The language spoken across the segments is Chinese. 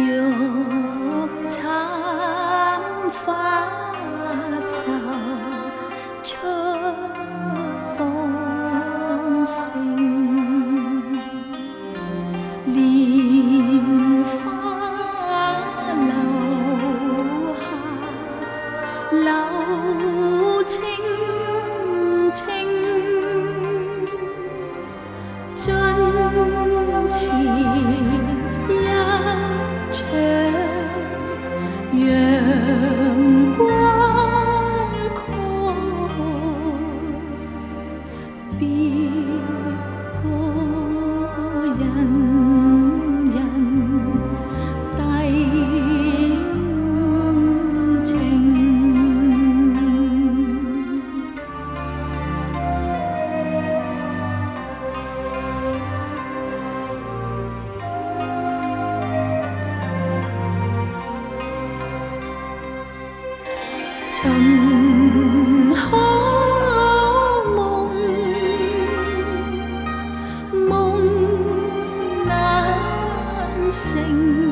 Vô 花愁曾可梦，梦难成，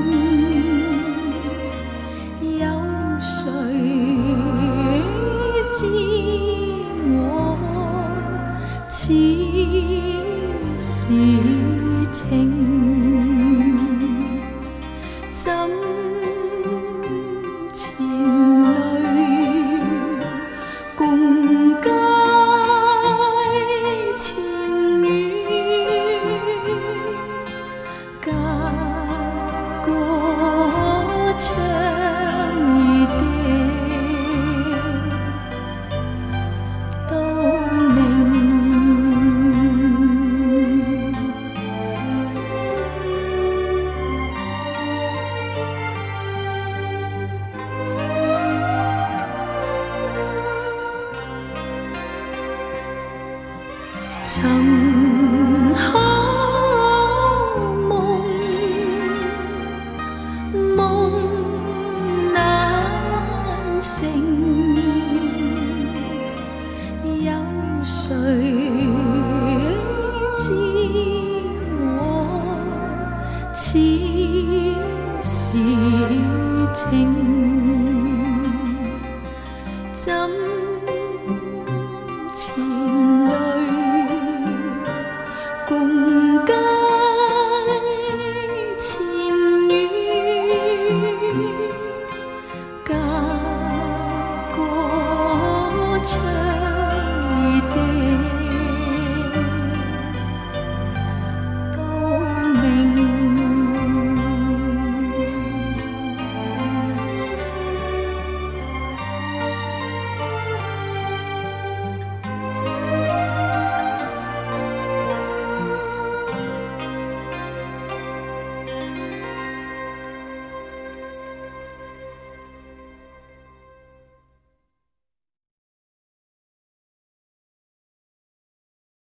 曾可梦，梦难成，有谁知我此时情？怎？至